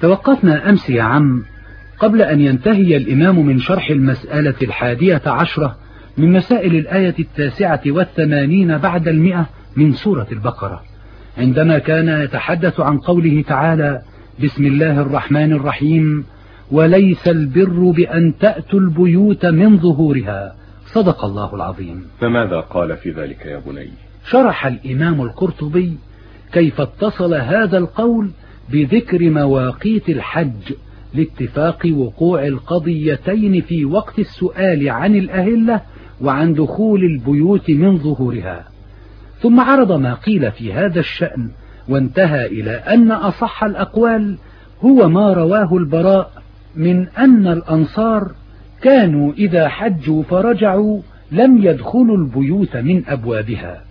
توقفنا أمس يا عم قبل أن ينتهي الإمام من شرح المسألة الحادية عشرة من مسائل الآية التاسعة والثمانين بعد المئة من سورة البقرة. عندما كان يتحدث عن قوله تعالى بسم الله الرحمن الرحيم وليس البر بأن تأتوا البيوت من ظهورها. صدق الله العظيم. فماذا قال في ذلك يا بني؟ شرح الإمام القرطبي كيف اتصل هذا القول بذكر مواقيت الحج لاتفاق وقوع القضيتين في وقت السؤال عن الأهلة وعن دخول البيوت من ظهورها. ثم عرض ما قيل في هذا الشأن وانتهى إلى أن أصح الأقوال هو ما رواه البراء من أن الأنصار كانوا إذا حجوا فرجعوا لم يدخلوا البيوت من أبوابها.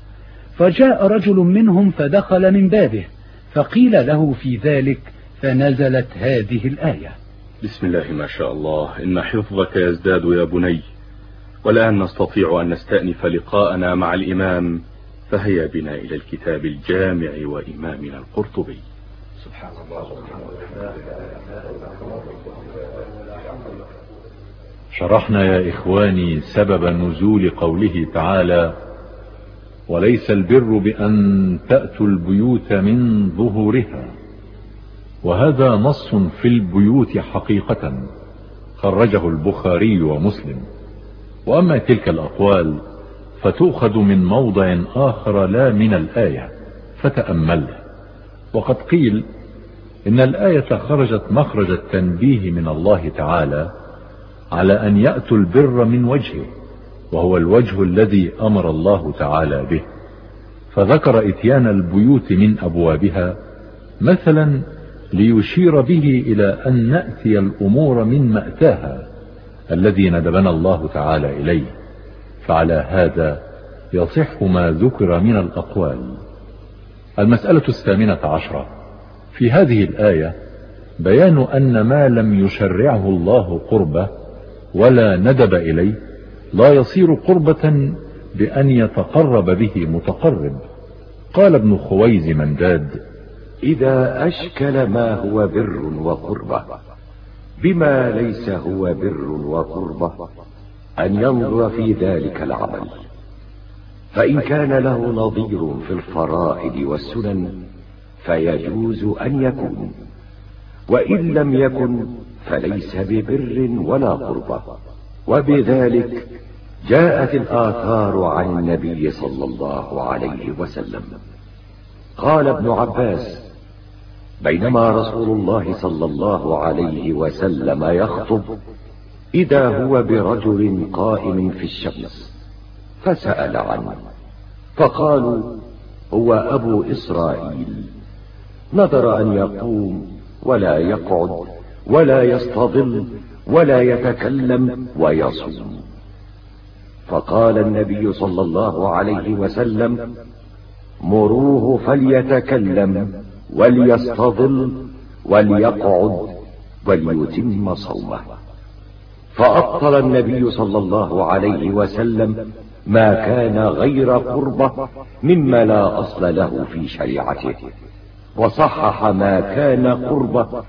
فجاء رجل منهم فدخل من بابه فقيل له في ذلك فنزلت هذه الآية. بسم الله ما شاء الله. إن حفظك يزداد يا بني. والآن نستطيع أن نستأنف لقاءنا مع الإمام. فهيا بنا إلى الكتاب الجامع وإمامنا القرطبي. سبحان الله شرحنا يا إخواني سبب نزول قوله تعالى وليس البر بأن تأتوا البيوت من ظهورها. وهذا نص في البيوت حقيقة خرجه البخاري ومسلم. وأما تلك الأقوال فتؤخذ من موضع آخر لا من الآية فتأمل وقد قيل إن الآية خرجت مخرج التنبيه من الله تعالى على أن يأتوا البر من وجهه. وهو الوجه الذي أمر الله تعالى به. فذكر إتيان البيوت من أبوابها مثلا ليشير به إلى أن نأتي الأمور من مأتاها الذي ندبنا الله تعالى إليه. فعلى هذا يصح ما ذكر من الأقوال. المسألة الثامنة عشرة. في هذه الآية بيان أن ما لم يشرعه الله قربة ولا ندب إليه لا يصير قربة بأن يتقرب به متقرب. قال ابن خويز منداد إذا أشكل ما هو بر وقربة بما ليس هو بر وقربة أن ينظر في ذلك العمل. فإن كان له نظير في الفرائض والسنن فيجوز أن يكون. وإن لم يكن فليس ببر ولا قربة. وبذلك جاءت الآثار عن النبي صلى الله عليه وسلم. قال ابن عباس بينما رسول الله صلى الله عليه وسلم يخطب إذا هو برجل قائم في الشمس فسأل عنه. فقالوا هو أبو إسرائيل. نذر أن يقوم ولا يقعد ولا يستظل ولا يتكلم ويصوم. فقال النبي صلى الله عليه وسلم مروه فليتكلم وليستظل وليقعد وليتم صومه. فأبطل النبي صلى الله عليه وسلم ما كان غير قربة مما لا أصل له في شريعته. وصحح ما كان قربة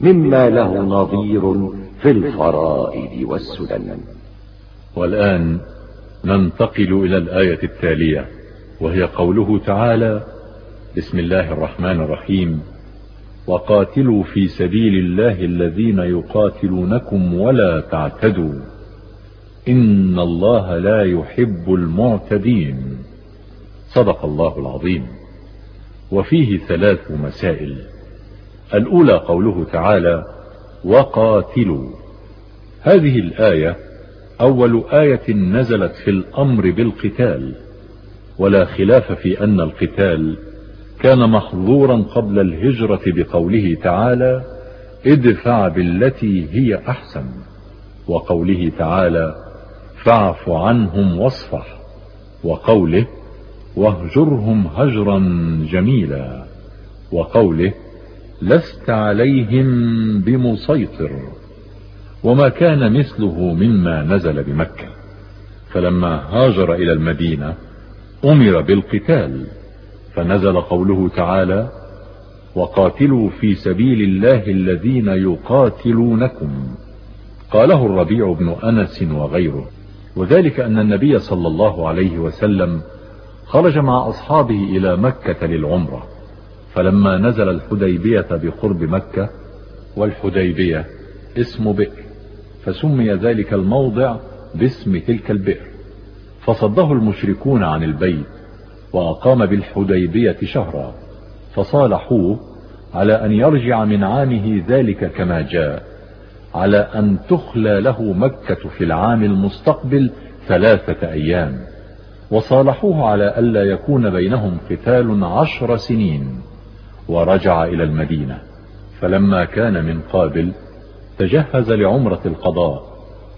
مما له نظير في الفرائض والسنن. والآن ننتقل إلى الآية التالية وهي قوله تعالى بسم الله الرحمن الرحيم. وقاتلوا في سبيل الله الذين يقاتلونكم ولا تعتدوا. إن الله لا يحب المعتدين. صدق الله العظيم. وفيه ثلاث مسائل. الأولى قوله تعالى وقاتلوا. هذه الآية أول آية نزلت في الأمر بالقتال ولا خلاف في أن القتال كان محظورا قبل الهجرة بقوله تعالى ادفع بالتي هي أحسن وقوله تعالى فاعف عنهم واصفح وقوله واهجرهم هجرا جميلا وقوله لست عليهم بمسيطر وما كان مثله مما نزل بمكة. فلما هاجر إلى المدينة أمر بالقتال فنزل قوله تعالى وقاتلوا في سبيل الله الذين يقاتلونكم قاله الربيع بن أنس وغيره. وذلك أن النبي صلى الله عليه وسلم خرج مع أصحابه إلى مكة للعمرة. فلما نزل الحديبية بقرب مكة والحديبية اسم بئر فسمي ذلك الموضع باسم تلك البئر. فصده المشركون عن البيت وأقام بالحديبية شهرا فصالحوه على أن يرجع من عامه ذلك كما جاء على أن تخلى له مكة في العام المستقبل ثلاثة أيام. وصالحوه على ألا يكون بينهم قتال عشر سنين. ورجع إلى المدينة. فلما كان من قابل تجهز لعمرة القضاء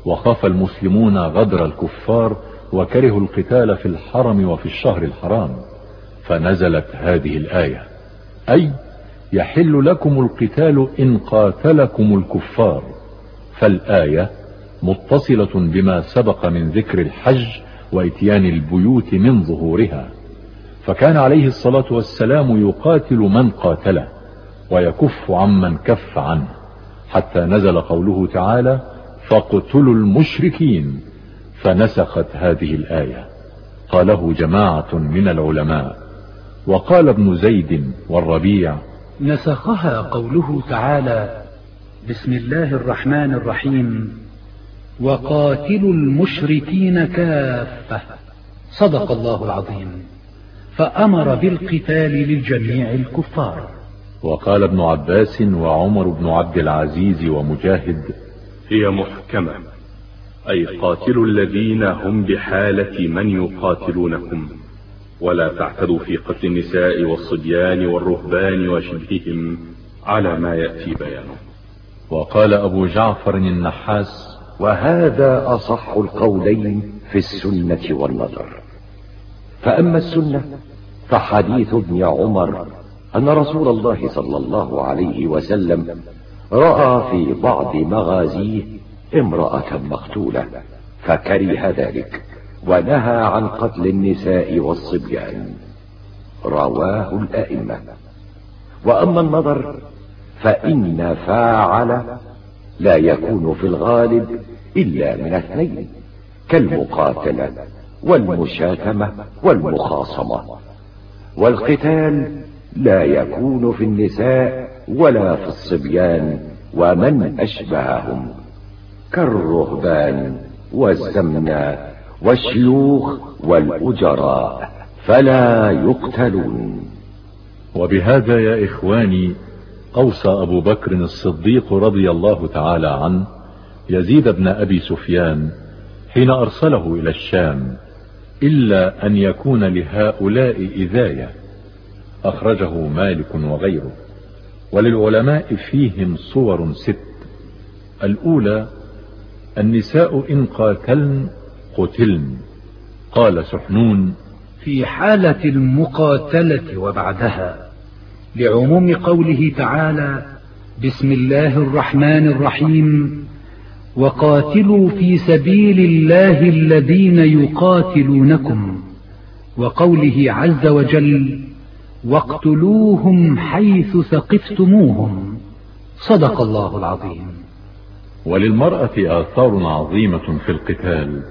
وخاف المسلمون غدر الكفار وكرهوا القتال في الحرم وفي الشهر الحرام. فنزلت هذه الآية أي يحل لكم القتال إن قاتلكم الكفار. فالآية متصلة بما سبق من ذكر الحج وإتيان البيوت من ظهورها. فكان عليه الصلاة والسلام يقاتل من قاتله ويكف عمن كف عنه حتى نزل قوله تعالى فاقتلوا المشركين فنسخت هذه الآية. قاله جماعة من العلماء. وقال ابن زيد والربيع نسخها قوله تعالى بسم الله الرحمن الرحيم وقاتلوا المشركين كافة صدق الله العظيم. فأمر بالقتال للجميع الكفار. وقال ابن عباس وعمر بن عبد العزيز ومجاهد هي محكمة أي قاتلوا الذين هم بحالة من يقاتلونكم ولا تعتدوا في قتل النساء والصبيان والرهبان وشبههم على ما يأتي بيانه. وقال أبو جعفر النحاس وهذا أصح القولين في السنة والنظر. فأما السنة فحديث ابن عمر أن رسول الله صلى الله عليه وسلم رأى في بعض مغازيه امرأة مقتولة فكره ذلك ونهى عن قتل النساء والصبيان. رواه الأئمة. وأما النظر فإن فاعل لا يكون في الغالب إلا من اثنين كالمقاتلة. والمشاتمة والمخاصمة. والقتال لا يكون في النساء ولا في الصبيان ومن أشبههم كالرهبان والزمنة والشيوخ والأجراء فلا يقتلون. وبهذا يا إخواني أوصى أبو بكر الصديق رضي الله تعالى عنه يزيد بن أبي سفيان حين أرسله إلى الشام. إلا أن يكون لهؤلاء إذاية. أخرجه مالك وغيره. وللعلماء فيهم صور ست. الأولى النساء إن قاتلن قتلن. قال سحنون في حالة المقاتلة وبعدها لعموم قوله تعالى بسم الله الرحمن الرحيم وقاتلوا في سبيل الله الذين يقاتلونكم. وقوله عز وجل واقتلوهم حيث ثقفتموهم صدق الله العظيم. وللمرأة آثار عظيمة في القتال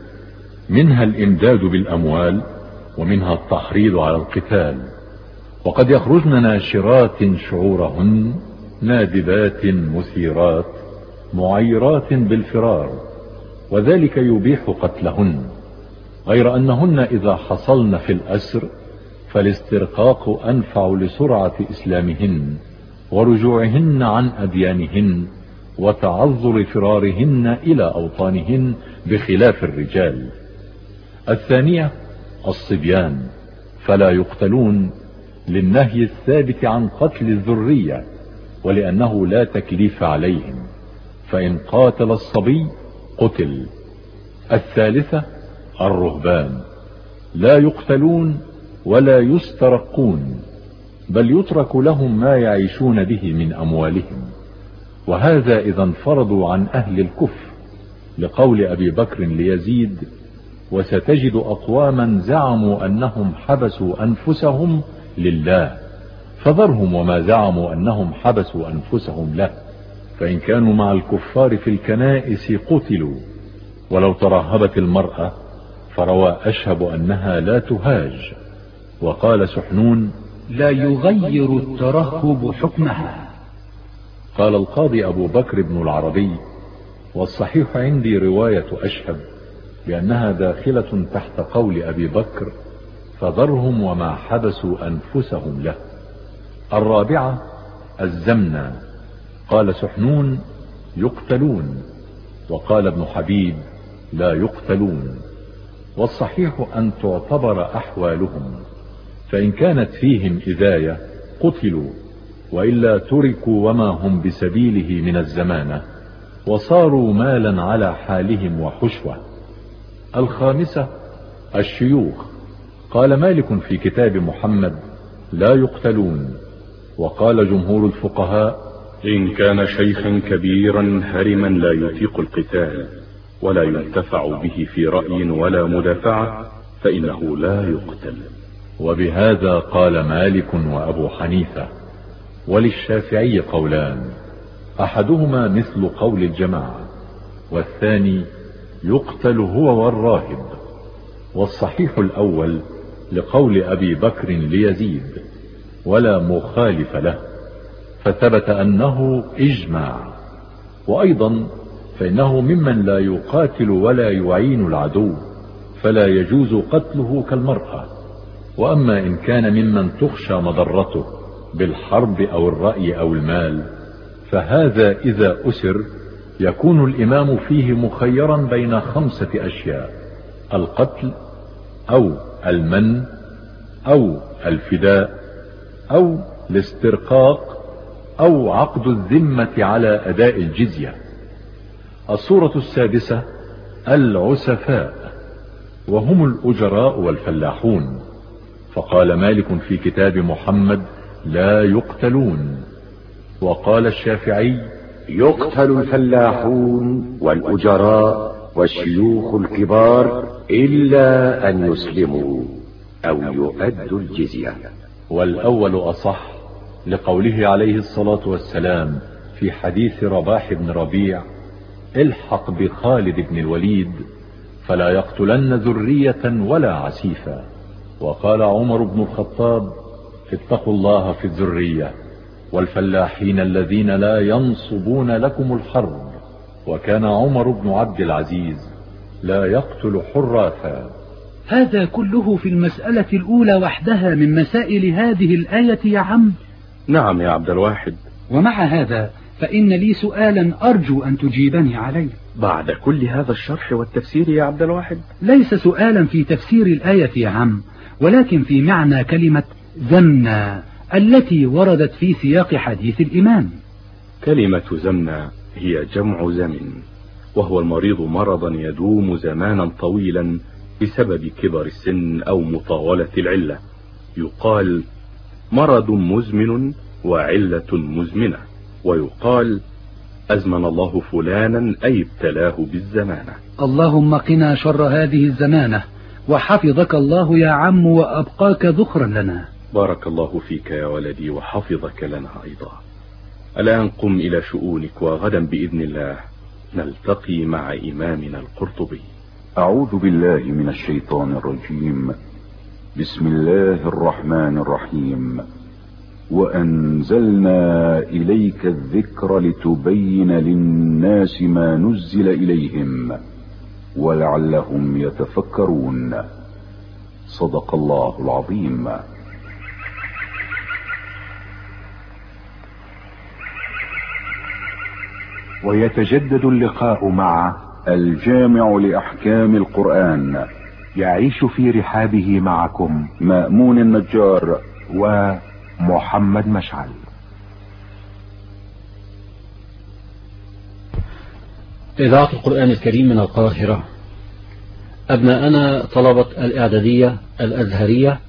منها الإمداد بالأموال ومنها التحريض على القتال. وقد يخرجن ناشرات شعورهن نادبات مثيرات معيرات بالفرار وذلك يبيح قتلهن غير أنهن إذا حصلن في الأسر فالاسترقاق أنفع لسرعة إسلامهن ورجوعهن عن أديانهن وتعذر فرارهن إلى أوطانهن بخلاف الرجال. الثانية الصبيان فلا يقتلون للنهي الثابت عن قتل الذرية ولأنه لا تكليف عليهم. فإن قاتل الصبي قتل. الثالثة الرهبان. لا يقتلون ولا يسترقون بل يترك لهم ما يعيشون به من أموالهم. وهذا إذا انفرضوا عن أهل الكفر لقول أبي بكر ليزيد وستجد أقواما زعموا أنهم حبسوا أنفسهم لله. فذرهم وما زعموا أنهم حبسوا أنفسهم له. فإن كانوا مع الكفار في الكنائس قتلوا. ولو ترهبت المرأة فروى أشهب أنها لا تهاج. وقال سحنون لا يغير الترهب حكمها. قال القاضي أبو بكر بن العربي والصحيح عندي رواية أشهب بأنها داخلة تحت قول أبي بكر فذرهم وما حبسوا أنفسهم له. الرابعة الزمنة قال سحنون يقتلون وقال ابن حبيب لا يقتلون والصحيح أن تعتبر أحوالهم فإن كانت فيهم إذاية قتلوا وإلا تركوا وما هم بسبيله من الزمانة وصاروا مالا على حالهم وحشوة. الخامسة الشيوخ. قال مالك في كتاب محمد لا يقتلون وقال جمهور الفقهاء إن كان شيخا كبيرا هرما لا يطيق القتال ولا ينتفع به في رأي ولا مدافعة فإنه لا يقتل. وبهذا قال مالك وأبو حنيفة وللشافعي قولان أحدهما مثل قول الجماعة والثاني يقتل هو والراهب. والصحيح الأول لقول أبي بكر ليزيد ولا مخالف له. فثبت أنه إجماع. وأيضا فإنه ممن لا يقاتل ولا يعين العدو فلا يجوز قتله كالمرأة. وأما إن كان ممن تخشى مضرته بالحرب أو الرأي أو المال فهذا إذا أسر يكون الإمام فيه مخيرا بين خمسة أشياء القتل أو المن أو الفداء أو الاسترقاق أو عقد الذمة على أداء الجزية. الصورة السادسة العسفاء وهم الأجراء والفلاحون. فقال مالك في كتاب محمد لا يقتلون. وقال الشافعي يقتل الفلاحون والأجراء والشيوخ الكبار إلا أن يسلموا أو يؤدوا الجزية. والأول أصح لقوله عليه الصلاة والسلام في حديث رباح بن ربيع الحق بخالد بن الوليد فلا يقتلن ذرية ولا عسيفا. وقال عمر بن الخطاب اتقوا الله في الذرية والفلاحين الذين لا ينصبون لكم الحرب. وكان عمر بن عبد العزيز لا يقتل حراثا هذا كله في المسألة الأولى وحدها من مسائل هذه الآية يا عم. نعم يا عبد الواحد. ومع هذا فإن لي سؤالا أرجو أن تجيبني عليه. بعد كل هذا الشرح والتفسير يا عبد الواحد. ليس سؤالا في تفسير الآية يا عم ولكن في معنى كلمة زمنا التي وردت في سياق حديث الإمام. كلمة زمنا هي جمع زمن وهو المريض مرضا يدوم زمانا طويلا بسبب كبر السن أو مطاولة العلة. يقال مرض مزمن وعلة مزمنة. ويقال أزمن الله فلانا أي ابتلاه بالزمانة. اللهم قنا شر هذه الزمانة وحفظك الله يا عم وأبقاك ذخرا لنا. بارك الله فيك يا ولدي وحفظك لنا أيضا. الآن قم إلى شؤونك وغدا بإذن الله نلتقي مع إمامنا القرطبي. أعوذ بالله من الشيطان الرجيم. بسم الله الرحمن الرحيم. وأنزلنا إليك الذكر لتبين للناس ما نزل إليهم ولعلهم يتفكرون. صدق الله العظيم. ويتجدد اللقاء مع الجامع لأحكام القرآن. يعيش في رحابه معكم مأمون النجار. ومحمد مشعل. إذاعة القرآن الكريم من القاهرة. أبناءنا طلبة الإعدادية الأزهرية